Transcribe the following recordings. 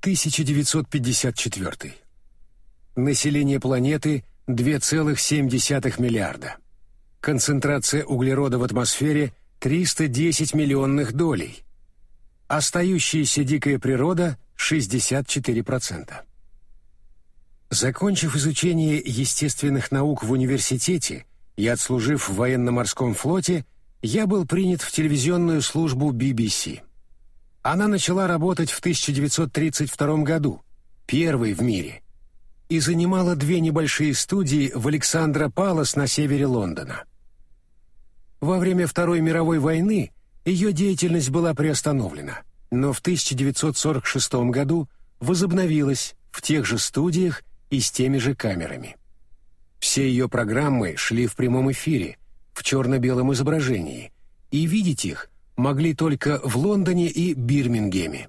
1954. Население планеты 2,7 миллиарда. Концентрация углерода в атмосфере 310 миллионных долей. Остающаяся дикая природа 64%. Закончив изучение естественных наук в университете и отслужив в военно-морском флоте, я был принят в телевизионную службу BBC. Она начала работать в 1932 году, первой в мире, и занимала две небольшие студии в Александра Палас на севере Лондона. Во время Второй мировой войны ее деятельность была приостановлена, но в 1946 году возобновилась в тех же студиях и с теми же камерами. Все ее программы шли в прямом эфире, в черно-белом изображении, и видеть их могли только в Лондоне и Бирмингеме.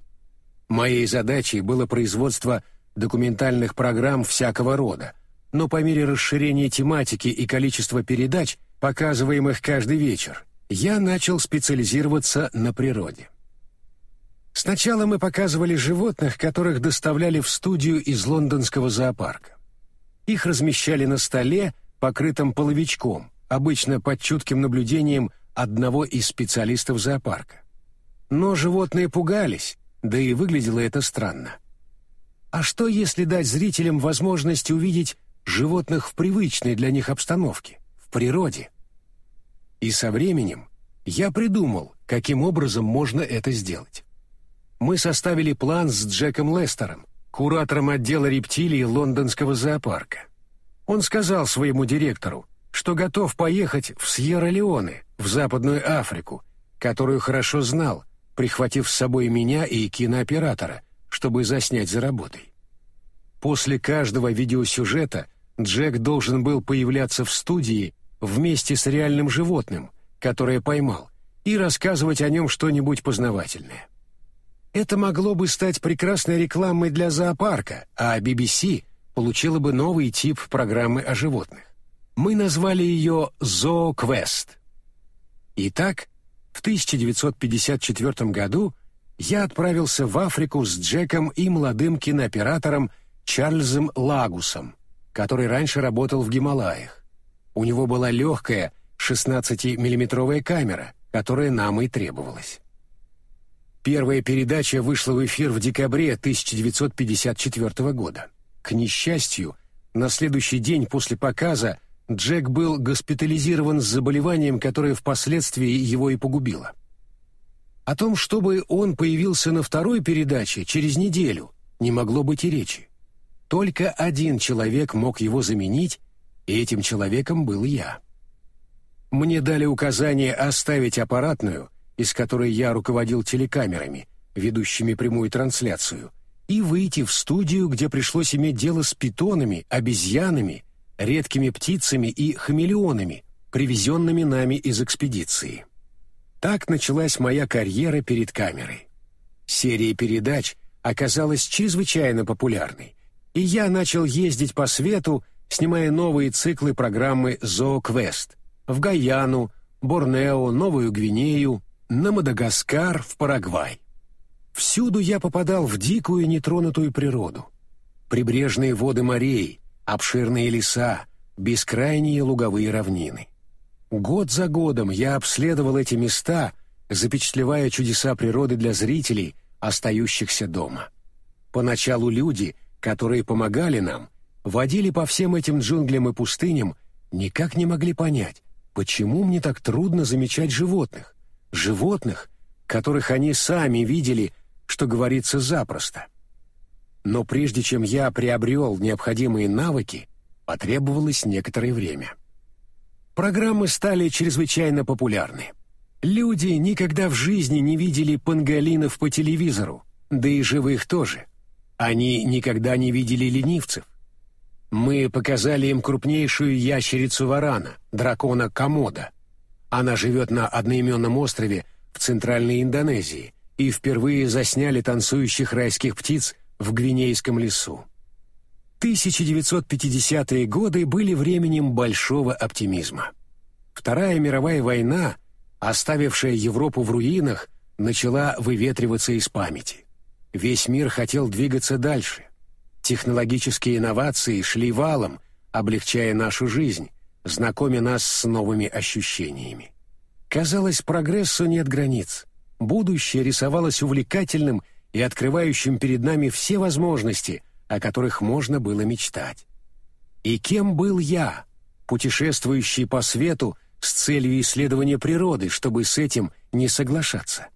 Моей задачей было производство документальных программ всякого рода, но по мере расширения тематики и количества передач, показываемых каждый вечер, я начал специализироваться на природе. Сначала мы показывали животных, которых доставляли в студию из лондонского зоопарка. Их размещали на столе, покрытом половичком, обычно под чутким наблюдением одного из специалистов зоопарка. Но животные пугались, да и выглядело это странно. А что, если дать зрителям возможность увидеть животных в привычной для них обстановке, в природе? И со временем я придумал, каким образом можно это сделать. Мы составили план с Джеком Лестером, куратором отдела рептилий лондонского зоопарка. Он сказал своему директору, что готов поехать в Сьерра-Леоне, в Западную Африку, которую хорошо знал, прихватив с собой меня и кинооператора, чтобы заснять за работой. После каждого видеосюжета Джек должен был появляться в студии вместе с реальным животным, которое поймал, и рассказывать о нем что-нибудь познавательное. Это могло бы стать прекрасной рекламой для зоопарка, а BBC получила бы новый тип программы о животных. Мы назвали ее «Зооквест». Итак, в 1954 году я отправился в Африку с Джеком и молодым кинооператором Чарльзом Лагусом, который раньше работал в Гималаях. У него была легкая 16-миллиметровая камера, которая нам и требовалась. Первая передача вышла в эфир в декабре 1954 года. К несчастью, на следующий день после показа Джек был госпитализирован с заболеванием, которое впоследствии его и погубило. О том, чтобы он появился на второй передаче через неделю, не могло быть и речи. Только один человек мог его заменить, и этим человеком был я. Мне дали указание оставить аппаратную, из которой я руководил телекамерами, ведущими прямую трансляцию, и выйти в студию, где пришлось иметь дело с питонами, обезьянами, редкими птицами и хамелеонами, привезенными нами из экспедиции. Так началась моя карьера перед камерой. Серия передач оказалась чрезвычайно популярной, и я начал ездить по свету, снимая новые циклы программы «Зооквест» в Гаяну, Борнео, Новую Гвинею, на Мадагаскар, в Парагвай. Всюду я попадал в дикую нетронутую природу. Прибрежные воды морей, обширные леса, бескрайние луговые равнины. Год за годом я обследовал эти места, запечатлевая чудеса природы для зрителей, остающихся дома. Поначалу люди, которые помогали нам, водили по всем этим джунглям и пустыням, никак не могли понять, почему мне так трудно замечать животных, животных, которых они сами видели, что говорится запросто. Но прежде чем я приобрел необходимые навыки, потребовалось некоторое время. Программы стали чрезвычайно популярны. Люди никогда в жизни не видели панголинов по телевизору, да и живых тоже. Они никогда не видели ленивцев. Мы показали им крупнейшую ящерицу варана, дракона Комода. Она живет на одноименном острове в центральной Индонезии и впервые засняли танцующих райских птиц в Гвинейском лесу. 1950-е годы были временем большого оптимизма. Вторая мировая война, оставившая Европу в руинах, начала выветриваться из памяти. весь мир хотел двигаться дальше. Технологические инновации шли валом, облегчая нашу жизнь, знакомя нас с новыми ощущениями. Казалось, прогрессу нет границ. Будущее рисовалось увлекательным и открывающим перед нами все возможности, о которых можно было мечтать. И кем был я, путешествующий по свету с целью исследования природы, чтобы с этим не соглашаться?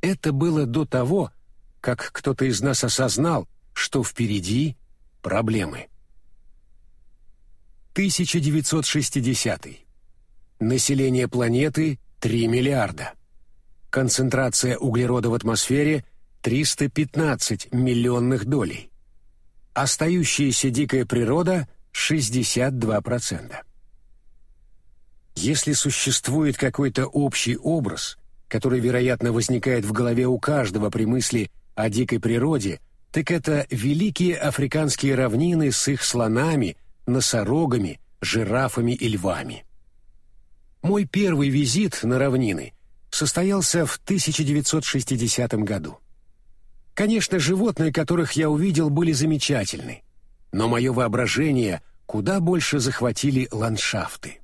Это было до того, как кто-то из нас осознал, что впереди проблемы. 1960. Население планеты 3 миллиарда. Концентрация углерода в атмосфере 315 миллионных долей. Остающаяся дикая природа 62%. Если существует какой-то общий образ, который, вероятно, возникает в голове у каждого при мысли о дикой природе, так это великие африканские равнины с их слонами – носорогами, жирафами и львами. Мой первый визит на равнины состоялся в 1960 году. Конечно, животные, которых я увидел, были замечательны, но мое воображение куда больше захватили ландшафты.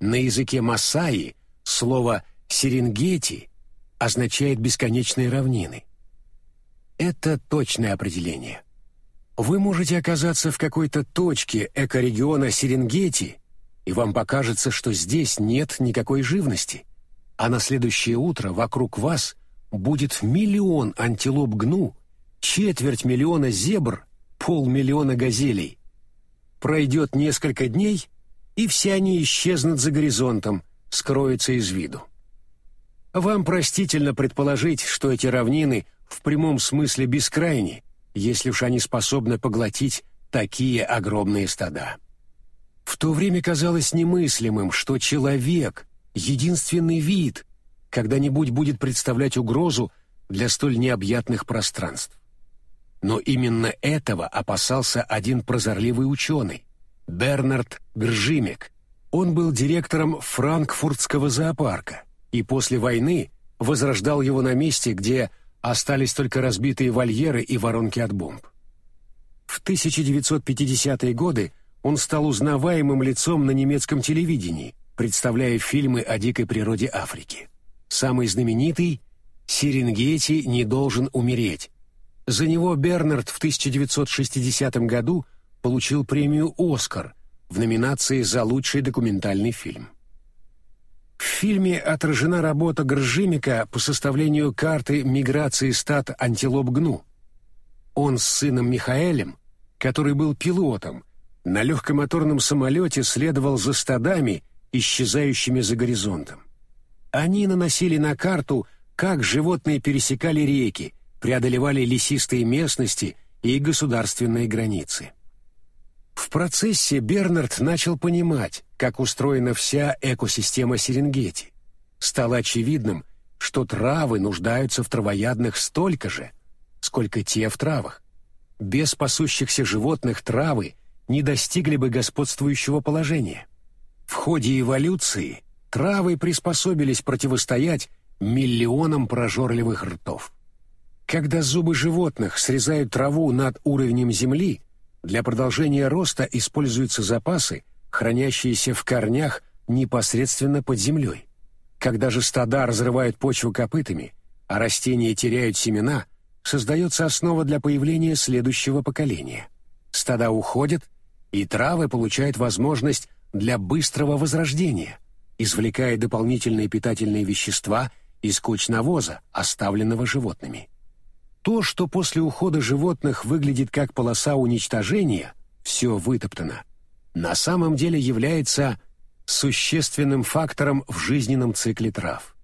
На языке масаи слово «серенгети» означает «бесконечные равнины». Это точное определение. Вы можете оказаться в какой-то точке экорегиона Серенгети, и вам покажется, что здесь нет никакой живности, а на следующее утро вокруг вас будет миллион антилоп гну, четверть миллиона зебр, полмиллиона газелей. Пройдет несколько дней, и все они исчезнут за горизонтом, скроются из виду. Вам простительно предположить, что эти равнины в прямом смысле бескрайни, если уж они способны поглотить такие огромные стада. В то время казалось немыслимым, что человек, единственный вид, когда-нибудь будет представлять угрозу для столь необъятных пространств. Но именно этого опасался один прозорливый ученый, Бернард Гржимек. Он был директором Франкфуртского зоопарка и после войны возрождал его на месте, где Остались только разбитые вольеры и воронки от бомб. В 1950-е годы он стал узнаваемым лицом на немецком телевидении, представляя фильмы о дикой природе Африки. Самый знаменитый «Серенгети не должен умереть». За него Бернард в 1960 году получил премию «Оскар» в номинации за лучший документальный фильм. В фильме отражена работа Гржимика по составлению карты миграции стад антилоп гну. Он с сыном Михаэлем, который был пилотом, на легкомоторном самолете следовал за стадами, исчезающими за горизонтом. Они наносили на карту, как животные пересекали реки, преодолевали лесистые местности и государственные границы. В процессе Бернард начал понимать, как устроена вся экосистема Серенгети. Стало очевидным, что травы нуждаются в травоядных столько же, сколько те в травах. Без пасущихся животных травы не достигли бы господствующего положения. В ходе эволюции травы приспособились противостоять миллионам прожорливых ртов. Когда зубы животных срезают траву над уровнем земли, для продолжения роста используются запасы, хранящиеся в корнях непосредственно под землей. Когда же стада разрывают почву копытами, а растения теряют семена, создается основа для появления следующего поколения. Стада уходят, и травы получают возможность для быстрого возрождения, извлекая дополнительные питательные вещества из куч навоза, оставленного животными. То, что после ухода животных выглядит как полоса уничтожения, все вытоптано, на самом деле является существенным фактором в жизненном цикле трав.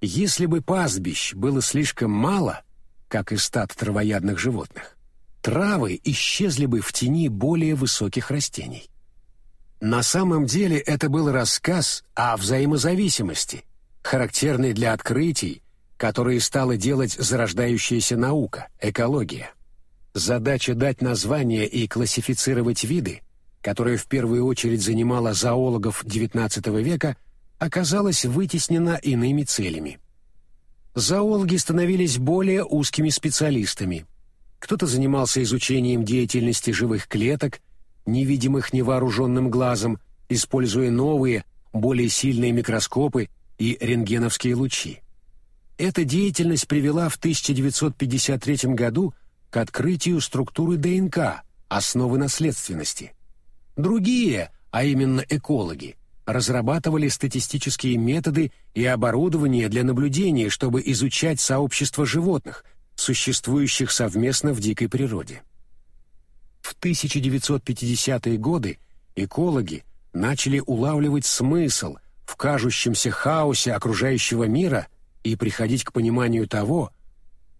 Если бы пастбищ было слишком мало, как и стад травоядных животных, травы исчезли бы в тени более высоких растений. На самом деле это был рассказ о взаимозависимости, характерный для открытий, которые стала делать зарождающаяся наука, экология. Задача дать название и классифицировать виды, которая в первую очередь занимала зоологов XIX века, оказалась вытеснена иными целями. зоологи становились более узкими специалистами. Кто-то занимался изучением деятельности живых клеток, невидимых невооруженным глазом, используя новые, более сильные микроскопы и рентгеновские лучи. Эта деятельность привела в 1953 году к открытию структуры ДНК, основы наследственности. Другие, а именно экологи, разрабатывали статистические методы и оборудование для наблюдения, чтобы изучать сообщества животных, существующих совместно в дикой природе. В 1950-е годы экологи начали улавливать смысл в кажущемся хаосе окружающего мира и приходить к пониманию того,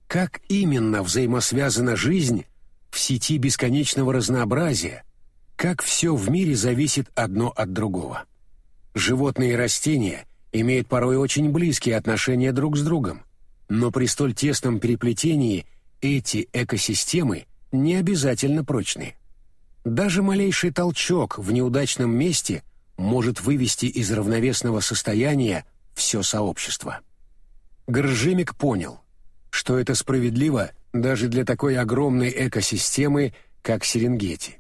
как именно взаимосвязана жизнь в сети бесконечного разнообразия, как все в мире зависит одно от другого. Животные и растения имеют порой очень близкие отношения друг с другом, но при столь тесном переплетении эти экосистемы не обязательно прочны. Даже малейший толчок в неудачном месте может вывести из равновесного состояния все сообщество. Гржимик понял, что это справедливо даже для такой огромной экосистемы, как Серенгети.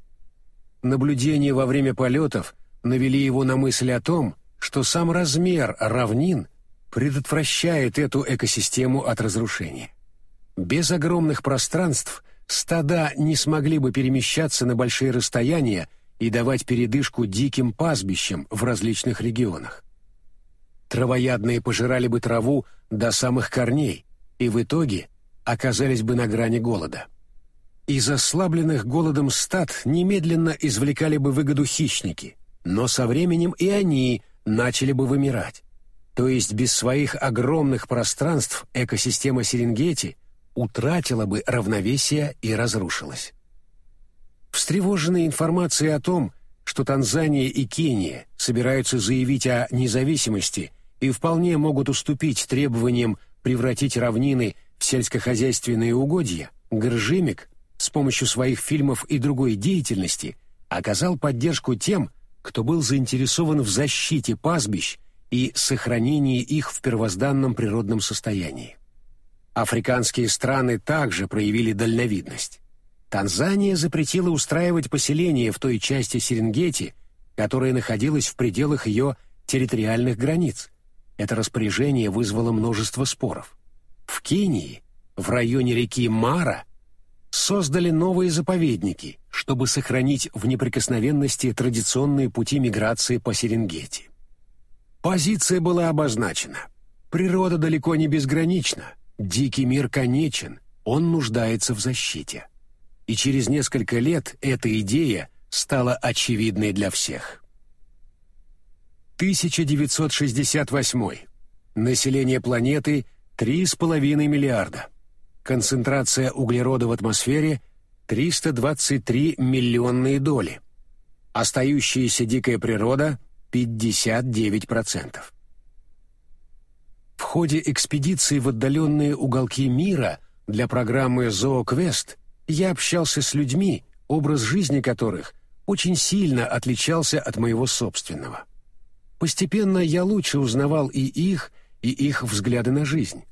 Наблюдения во время полетов навели его на мысль о том, что сам размер равнин предотвращает эту экосистему от разрушения. Без огромных пространств стада не смогли бы перемещаться на большие расстояния и давать передышку диким пастбищам в различных регионах. Травоядные пожирали бы траву до самых корней и в итоге оказались бы на грани голода. Из ослабленных голодом стад немедленно извлекали бы выгоду хищники, но со временем и они начали бы вымирать. То есть без своих огромных пространств экосистема Серенгети утратила бы равновесие и разрушилась. Встревоженные информацией о том, что Танзания и Кения собираются заявить о независимости и вполне могут уступить требованиям превратить равнины в сельскохозяйственные угодья, Гржимик с помощью своих фильмов и другой деятельности оказал поддержку тем, кто был заинтересован в защите пастбищ и сохранении их в первозданном природном состоянии. Африканские страны также проявили дальновидность. Танзания запретила устраивать поселения в той части Серенгети, которая находилась в пределах ее территориальных границ. Это распоряжение вызвало множество споров. В Кении, в районе реки Мара, создали новые заповедники, чтобы сохранить в неприкосновенности традиционные пути миграции по Серенгети. Позиция была обозначена. Природа далеко не безгранична, дикий мир конечен, он нуждается в защите. И через несколько лет эта идея стала очевидной для всех. 1968. Население планеты 3,5 миллиарда. Концентрация углерода в атмосфере 323 миллионные доли. Остающаяся дикая природа 59%. В ходе экспедиции в отдаленные уголки мира для программы «Зооквест» я общался с людьми, образ жизни которых очень сильно отличался от моего собственного. Постепенно я лучше узнавал и их, и их взгляды на жизнь.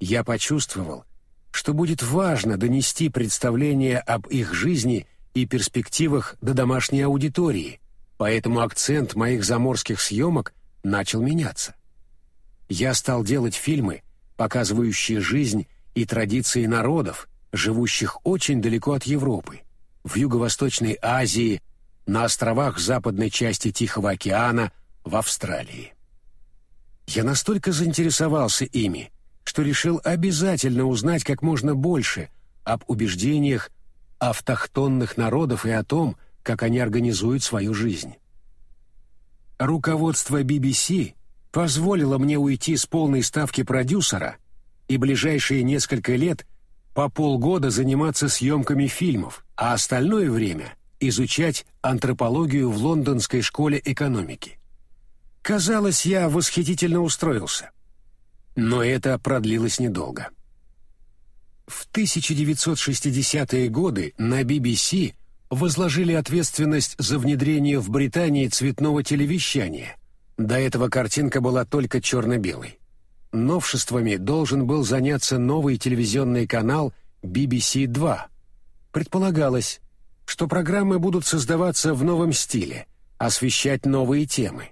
Я почувствовал, что будет важно донести представление об их жизни и перспективах до домашней аудитории, поэтому акцент моих заморских съемок начал меняться. Я стал делать фильмы, показывающие жизнь и традиции народов, живущих очень далеко от Европы, в Юго-Восточной Азии, на островах западной части Тихого океана, в Австралии. Я настолько заинтересовался ими, что решил обязательно узнать как можно больше об убеждениях автохтонных народов и о том, как они организуют свою жизнь. Руководство BBC позволило мне уйти с полной ставки продюсера и ближайшие несколько лет по полгода заниматься съемками фильмов, а остальное время изучать антропологию в Лондонской школе экономики. Казалось, я восхитительно устроился. Но это продлилось недолго. В 1960-е годы на BBC возложили ответственность за внедрение в Британии цветного телевещания. До этого картинка была только черно-белой. новшествами должен был заняться новый телевизионный канал BBC2. Предполагалось, что программы будут создаваться в новом стиле, освещать новые темы.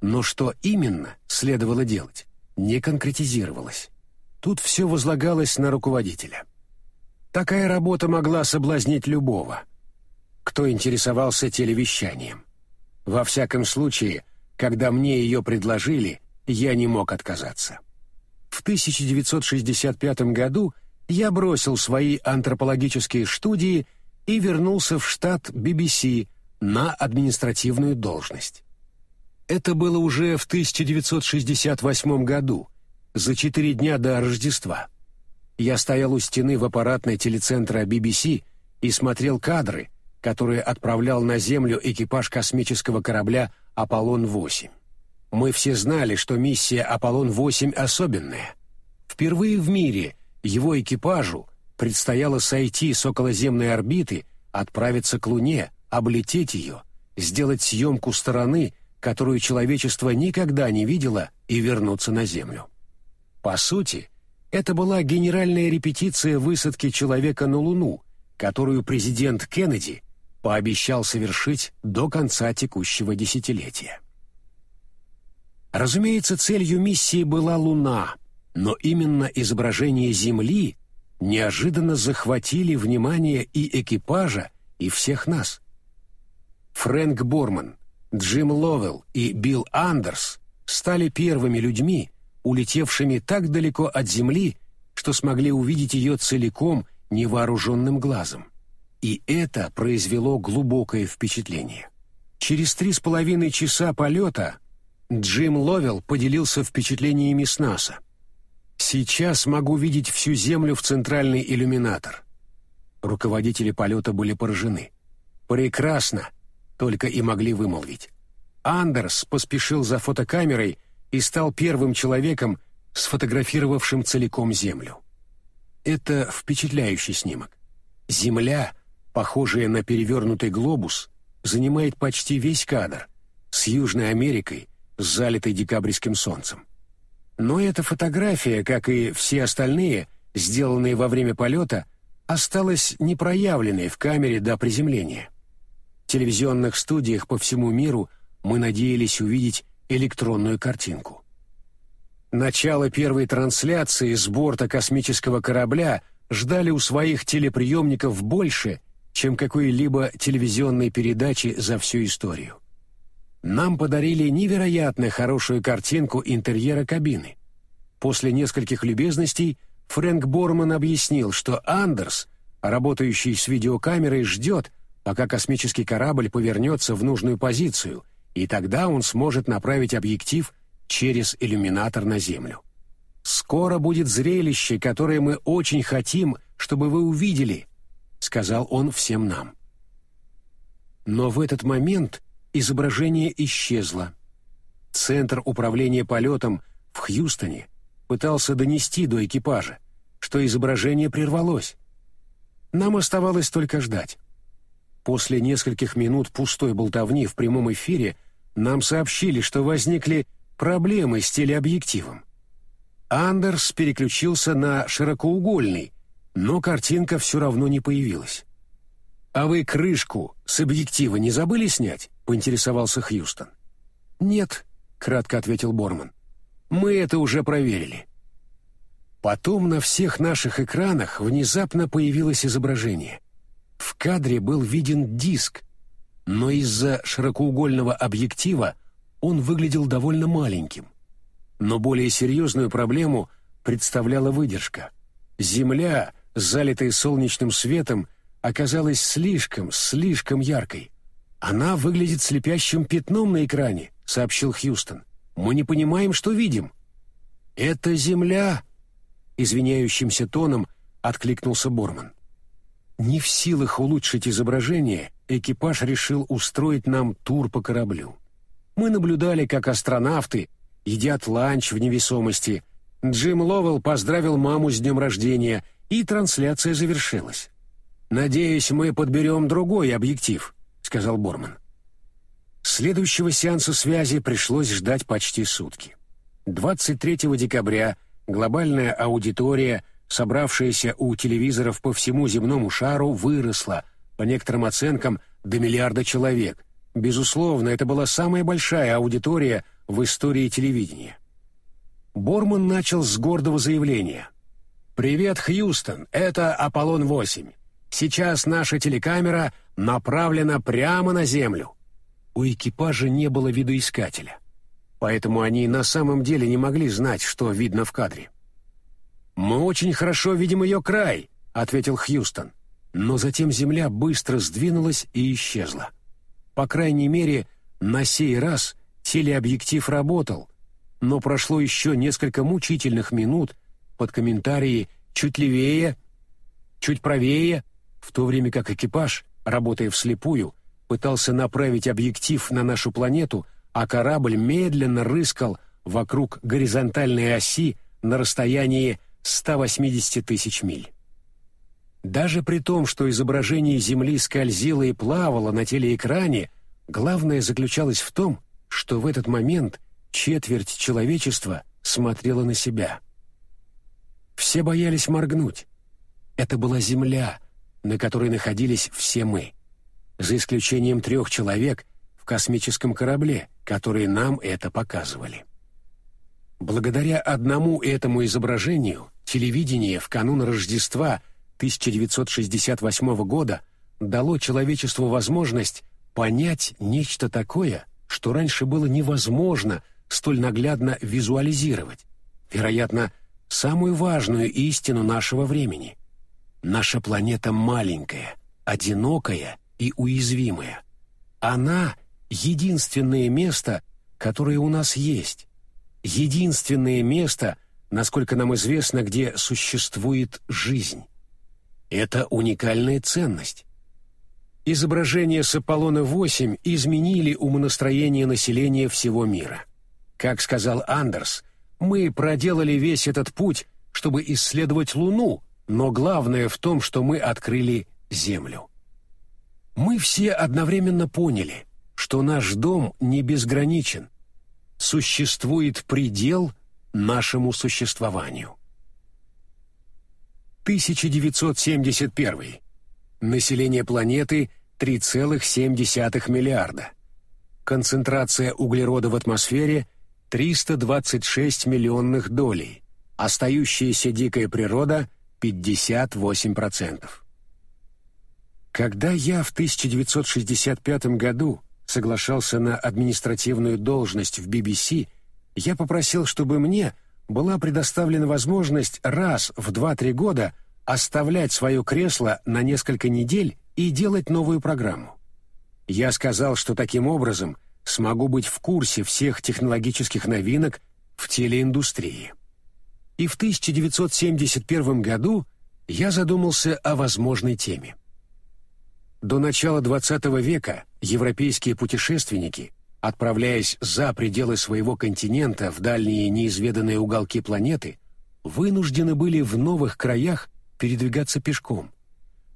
Но что именно следовало делать, не конкретизировалось. Тут все возлагалось на руководителя. Такая работа могла соблазнить любого, кто интересовался телевещанием. Во всяком случае, когда мне ее предложили, я не мог отказаться. В 1965 году я бросил свои антропологические студии и вернулся в штат BBC на административную должность. Это было уже в 1968 году, за четыре дня до Рождества. Я стоял у стены в аппаратной телецентра BBC и смотрел кадры, которые отправлял на Землю экипаж космического корабля «Аполлон-8». Мы все знали, что миссия «Аполлон-8» особенная. Впервые в мире его экипажу предстояло сойти с околоземной орбиты, отправиться к Луне, облететь ее, сделать съемку стороны, которую человечество никогда не видело, и вернуться на Землю. По сути, это была генеральная репетиция высадки человека на Луну, которую президент Кеннеди пообещал совершить до конца текущего десятилетия. Разумеется, целью миссии была Луна, но именно изображение Земли неожиданно захватили внимание и экипажа, и всех нас. Фрэнк Борман, Джим Ловелл и Билл Андерс стали первыми людьми, улетевшими так далеко от Земли, что смогли увидеть ее целиком невооруженным глазом. И это произвело глубокое впечатление. Через три с половиной часа полета Джим Ловелл поделился впечатлениями с НАСА. «Сейчас могу видеть всю Землю в центральный иллюминатор». Руководители полета были поражены. «Прекрасно!» — только и могли вымолвить. Андерс поспешил за фотокамерой и стал первым человеком, сфотографировавшим целиком Землю. Это впечатляющий снимок. Земля, похожая на перевернутый глобус, занимает почти весь кадр, с Южной Америкой, залитой декабрьским солнцем. Но эта фотография, как и все остальные, сделанные во время полета, осталась непроявленной в камере до приземления. В телевизионных студиях по всему миру мы надеялись увидеть электронную картинку. Начало первой трансляции с борта космического корабля ждали у своих телеприемников больше, чем какой-либо телевизионной передачи за всю историю. Нам подарили невероятно хорошую картинку интерьера кабины. После нескольких любезностей Фрэнк Борман объяснил, что Андерс, работающий с видеокамерой, ждет, пока космический корабль повернется в нужную позицию, и тогда он сможет направить объектив через иллюминатор на Землю. «Скоро будет зрелище, которое мы очень хотим, чтобы вы увидели», — сказал он всем нам. Но в этот момент изображение исчезло. Центр управления полетом в Хьюстоне пытался донести до экипажа, что изображение прервалось. Нам оставалось только ждать. После нескольких минут пустой болтовни в прямом эфире нам сообщили, что возникли проблемы с телеобъективом. Андерс переключился на широкоугольный, но картинка все равно не появилась. «А вы крышку с объектива не забыли снять?» — поинтересовался Хьюстон. «Нет», — кратко ответил Борман. «Мы это уже проверили». Потом на всех наших экранах внезапно появилось изображение. В кадре был виден диск, но из-за широкоугольного объектива он выглядел довольно маленьким. Но более серьезную проблему представляла выдержка. Земля, залитая солнечным светом, оказалась слишком, слишком яркой. «Она выглядит слепящим пятном на экране», — сообщил Хьюстон. «Мы не понимаем, что видим». «Это Земля», — извиняющимся тоном откликнулся Борман. Не в силах улучшить изображение, экипаж решил устроить нам тур по кораблю. Мы наблюдали, как астронавты едят ланч в невесомости. Джим Ловелл поздравил маму с днем рождения, и трансляция завершилась. «Надеюсь, мы подберем другой объектив», — сказал Борман. Следующего сеанса связи пришлось ждать почти сутки. 23 декабря глобальная аудитория, собравшаяся у телевизоров по всему земному шару, выросла, по некоторым оценкам, до миллиарда человек. Безусловно, это была самая большая аудитория в истории телевидения. Борман начал с гордого заявления. «Привет, Хьюстон, это Аполлон-8. Сейчас наша телекамера направлена прямо на Землю». У экипажа не было видоискателя, поэтому они на самом деле не могли знать, что видно в кадре. «Мы очень хорошо видим ее край», — ответил Хьюстон. Но затем Земля быстро сдвинулась и исчезла. По крайней мере, на сей раз телеобъектив работал, но прошло еще несколько мучительных минут под комментарии «чуть левее», «чуть правее», в то время как экипаж, работая вслепую, пытался направить объектив на нашу планету, а корабль медленно рыскал вокруг горизонтальной оси на расстоянии 180 тысяч миль. Даже при том, что изображение Земли скользило и плавало на телеэкране, главное заключалось в том, что в этот момент четверть человечества смотрела на себя. Все боялись моргнуть. Это была Земля, на которой находились все мы, за исключением трех человек в космическом корабле, которые нам это показывали. Благодаря одному этому изображению телевидение в канун Рождества 1968 года дало человечеству возможность понять нечто такое, что раньше было невозможно столь наглядно визуализировать. Вероятно, самую важную истину нашего времени. Наша планета маленькая, одинокая и уязвимая. Она — единственное место, которое у нас есть. Единственное место, насколько нам известно, где существует жизнь. Это уникальная ценность. Изображения с Аполлона-8 изменили умонастроение населения всего мира. Как сказал Андерс, мы проделали весь этот путь, чтобы исследовать Луну, но главное в том, что мы открыли Землю. Мы все одновременно поняли, что наш дом не безграничен. Существует предел нашему существованию. 1971. Население планеты 3,7 миллиарда. Концентрация углерода в атмосфере 326 миллионных долей. Остающаяся дикая природа 58%. Когда я в 1965 году соглашался на административную должность в BBC, я попросил, чтобы мне была предоставлена возможность раз в 2-3 года оставлять свое кресло на несколько недель и делать новую программу. Я сказал, что таким образом смогу быть в курсе всех технологических новинок в телеиндустрии. И в 1971 году я задумался о возможной теме. До начала XX века европейские путешественники, отправляясь за пределы своего континента в дальние неизведанные уголки планеты, вынуждены были в новых краях передвигаться пешком.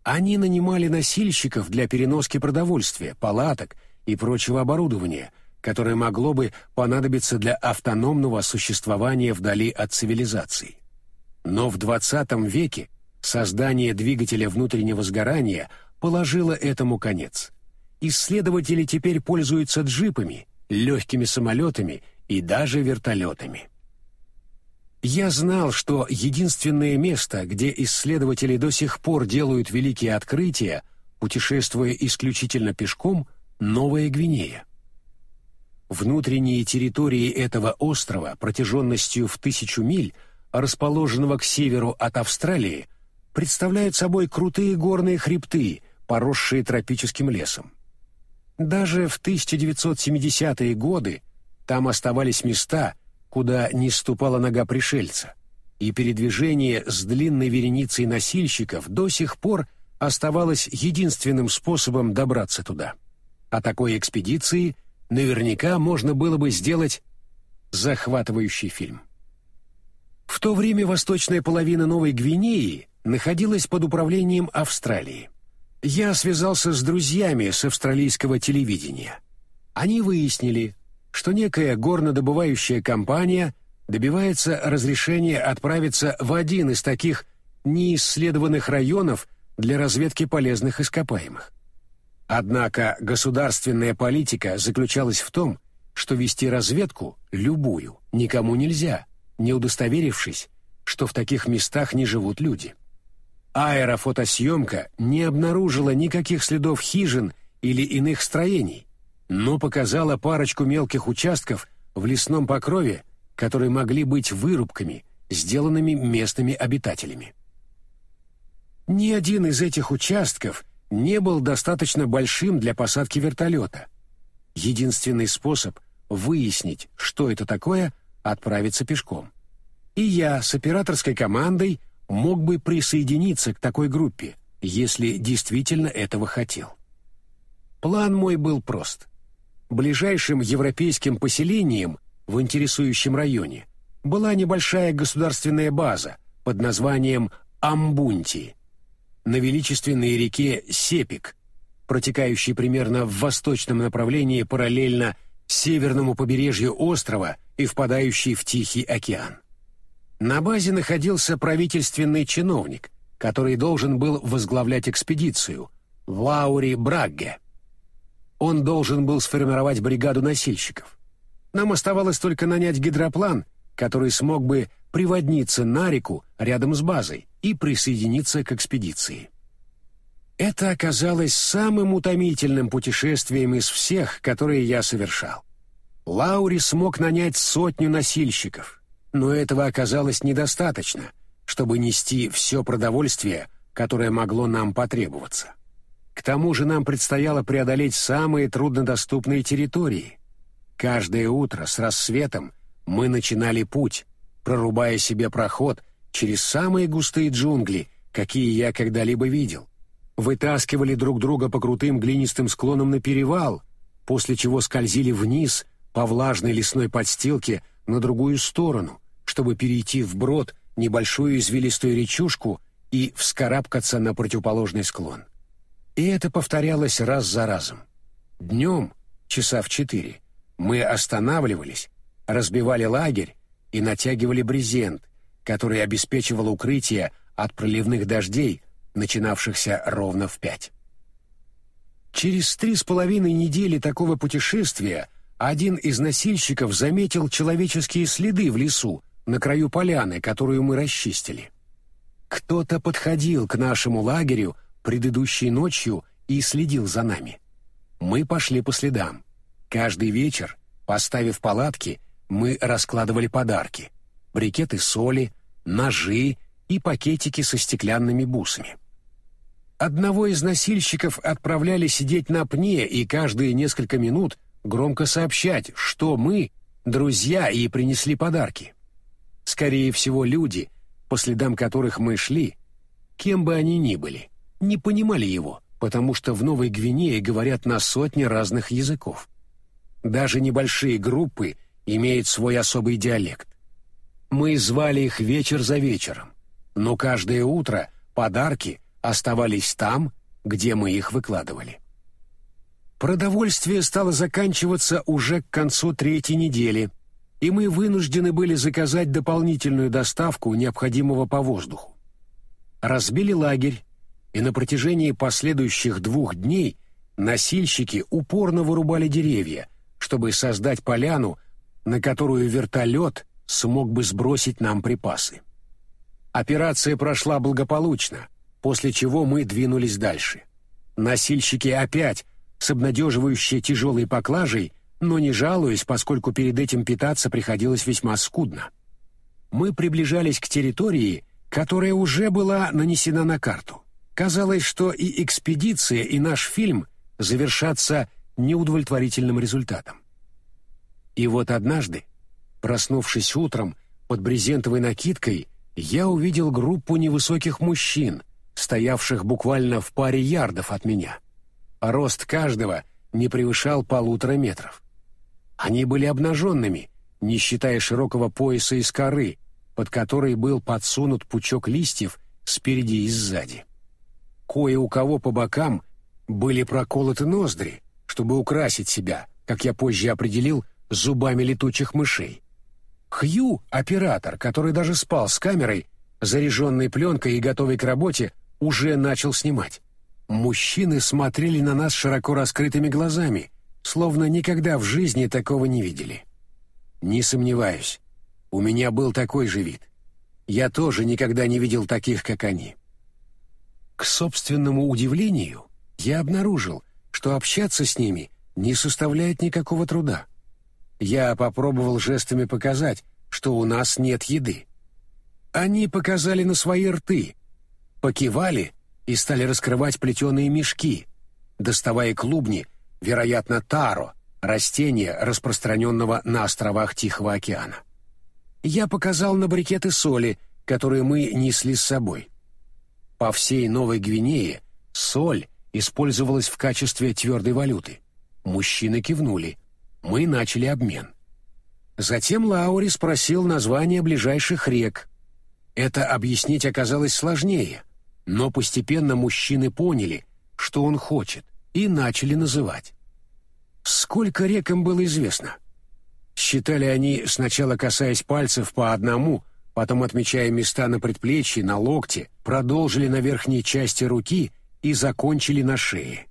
Они нанимали носильщиков для переноски продовольствия, палаток и прочего оборудования, которое могло бы понадобиться для автономного существования вдали от цивилизации. Но в XX веке создание двигателя внутреннего сгорания положило этому конец. Исследователи теперь пользуются джипами, легкими самолетами и даже вертолетами. Я знал, что единственное место, где исследователи до сих пор делают великие открытия, путешествуя исключительно пешком, Новая Гвинея. Внутренние территории этого острова протяженностью в тысячу миль, расположенного к северу от Австралии, представляют собой крутые горные хребты, поросшие тропическим лесом. Даже в 1970-е годы там оставались места, куда не ступала нога пришельца, и передвижение с длинной вереницей носильщиков до сих пор оставалось единственным способом добраться туда. О такой экспедиции наверняка можно было бы сделать захватывающий фильм. В то время восточная половина Новой Гвинеи находилась под управлением Австралии. Я связался с друзьями с австралийского телевидения. Они выяснили, что некая горнодобывающая компания добивается разрешения отправиться в один из таких неисследованных районов для разведки полезных ископаемых. Однако государственная политика заключалась в том, что вести разведку, любую, никому нельзя, не удостоверившись, что в таких местах не живут люди. Аэрофотосъемка не обнаружила никаких следов хижин или иных строений, но показала парочку мелких участков в лесном покрове, которые могли быть вырубками, сделанными местными обитателями. Ни один из этих участков не был достаточно большим для посадки вертолета. Единственный способ выяснить, что это такое, отправиться пешком. И я с операторской командой мог бы присоединиться к такой группе, если действительно этого хотел. План мой был прост. Ближайшим европейским поселением в интересующем районе была небольшая государственная база под названием Амбунти на величественной реке Сепик, протекающей примерно в восточном направлении параллельно северному побережью острова и впадающей в Тихий океан. На базе находился правительственный чиновник, который должен был возглавлять экспедицию, Лаури Брагге. Он должен был сформировать бригаду носильщиков. Нам оставалось только нанять гидроплан, который смог бы приводниться на реку рядом с базой и присоединиться к экспедиции. Это оказалось самым утомительным путешествием из всех, которые я совершал. Лаури смог нанять сотню носильщиков, но этого оказалось недостаточно, чтобы нести все продовольствие, которое могло нам потребоваться. К тому же нам предстояло преодолеть самые труднодоступные территории. Каждое утро с рассветом мы начинали путь, прорубая себе проход через самые густые джунгли, какие я когда-либо видел. Вытаскивали друг друга по крутым глинистым склонам на перевал, после чего скользили вниз по влажной лесной подстилке на другую сторону, чтобы перейти вброд небольшую извилистую речушку и вскарабкаться на противоположный склон. И это повторялось раз за разом. Днем, часа в четыре, мы останавливались, разбивали лагерь и натягивали брезент, который обеспечивал укрытие от проливных дождей, начинавшихся ровно в пять. Через три с половиной недели такого путешествия один из носильщиков заметил человеческие следы в лесу на краю поляны, которую мы расчистили. Кто-то подходил к нашему лагерю предыдущей ночью и следил за нами. Мы пошли по следам. Каждый вечер, поставив палатки, мы раскладывали подарки — брикеты соли, ножи и пакетики со стеклянными бусами. Одного из носильщиков отправляли сидеть на пне и каждые несколько минут громко сообщать, что мы — друзья и принесли подарки. Скорее всего, люди, по следам которых мы шли, кем бы они ни были, не понимали его, потому что в Новой Гвинее говорят на сотни разных языков. Даже небольшие группы имеют свой особый диалект. Мы звали их вечер за вечером, но каждое утро подарки оставались там, где мы их выкладывали. Продовольствие стало заканчиваться уже к концу третьей недели, и мы вынуждены были заказать дополнительную доставку необходимого по воздуху. Разбили лагерь, и на протяжении последующих двух дней носильщики упорно вырубали деревья, чтобы создать поляну, на которую вертолет смог бы сбросить нам припасы. Операция прошла благополучно, после чего мы двинулись дальше. Носильщики опять, с обнадеживающей тяжелой поклажей, но не жалуясь, поскольку перед этим питаться приходилось весьма скудно. Мы приближались к территории, которая уже была нанесена на карту. Казалось, что и экспедиция, и наш фильм завершатся неудовлетворительным результатом. И вот однажды, проснувшись утром под брезентовой накидкой, я увидел группу невысоких мужчин, стоявших буквально в паре ярдов от меня. Рост каждого не превышал полутора метров. Они были обнаженными, не считая широкого пояса из коры, под который был подсунут пучок листьев спереди и сзади. Кое у кого по бокам были проколоты ноздри, чтобы украсить себя, как я позже определил, зубами летучих мышей. Хью, оператор, который даже спал с камерой, заряженной пленкой и готовой к работе, уже начал снимать. Мужчины смотрели на нас широко раскрытыми глазами, словно никогда в жизни такого не видели. Не сомневаюсь, у меня был такой же вид. Я тоже никогда не видел таких, как они. К собственному удивлению, я обнаружил, что общаться с ними не составляет никакого труда. Я попробовал жестами показать, что у нас нет еды. Они показали на свои рты, покивали и стали раскрывать плетеные мешки, доставая клубни, вероятно, таро, растения, распространенного на островах Тихого океана. Я показал на брикеты соли, которые мы несли с собой. По всей Новой Гвинее соль использовалась в качестве твердой валюты. Мужчины кивнули. Мы начали обмен. Затем Лаури спросил название ближайших рек. Это объяснить оказалось сложнее, но постепенно мужчины поняли, что он хочет, и начали называть. Сколько рек им было известно? Считали они, сначала касаясь пальцев по одному, потом отмечая места на предплечье, на локте, продолжили на верхней части руки и закончили на шее.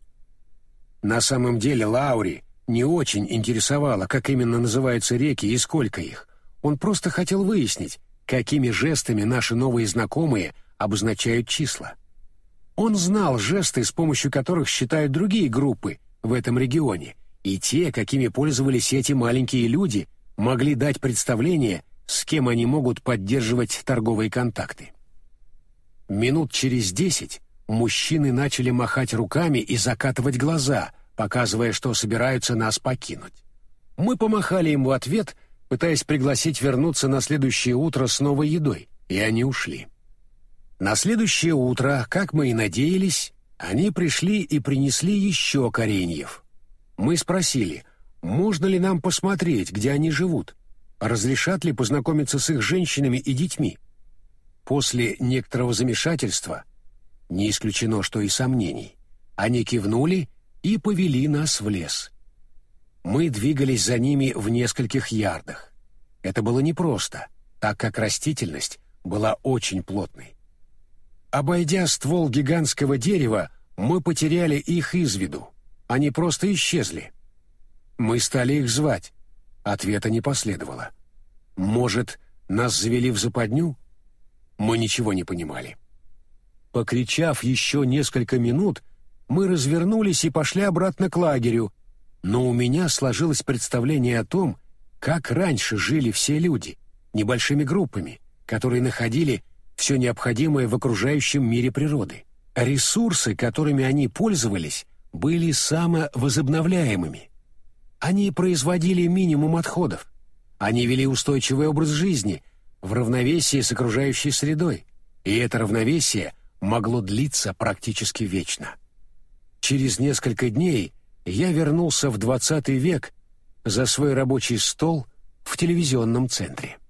На самом деле Лаури не очень интересовало, как именно называются реки и сколько их. Он просто хотел выяснить, какими жестами наши новые знакомые обозначают числа. Он знал жесты, с помощью которых считают другие группы в этом регионе, и те, какими пользовались эти маленькие люди, могли дать представление, с кем они могут поддерживать торговые контакты. Минут через десять мужчины начали махать руками и закатывать глаза, показывая, что собираются нас покинуть. Мы помахали им в ответ, пытаясь пригласить вернуться на следующее утро с новой едой, и они ушли. На следующее утро, как мы и надеялись, они пришли и принесли еще кореньев. Мы спросили, можно ли нам посмотреть, где они живут, разрешат ли познакомиться с их женщинами и детьми. После некоторого замешательства, не исключено, что и сомнений, они кивнули и повели нас в лес. Мы двигались за ними в нескольких ярдах. Это было непросто, так как растительность была очень плотной. Обойдя ствол гигантского дерева, мы потеряли их из виду. Они просто исчезли. Мы стали их звать. Ответа не последовало. Может, нас завели в западню? Мы ничего не понимали. Покричав еще несколько минут, мы развернулись и пошли обратно к лагерю, но у меня сложилось представление о том, как раньше жили все люди, небольшими группами, которые находили все необходимое в окружающем мире природы. Ресурсы, которыми они пользовались, были самовозобновляемыми. Они производили минимум отходов. Они вели устойчивый образ жизни в равновесии с окружающей средой, и это равновесие могло длиться практически вечно. Через несколько дней я вернулся в 20 век за свой рабочий стол в телевизионном центре.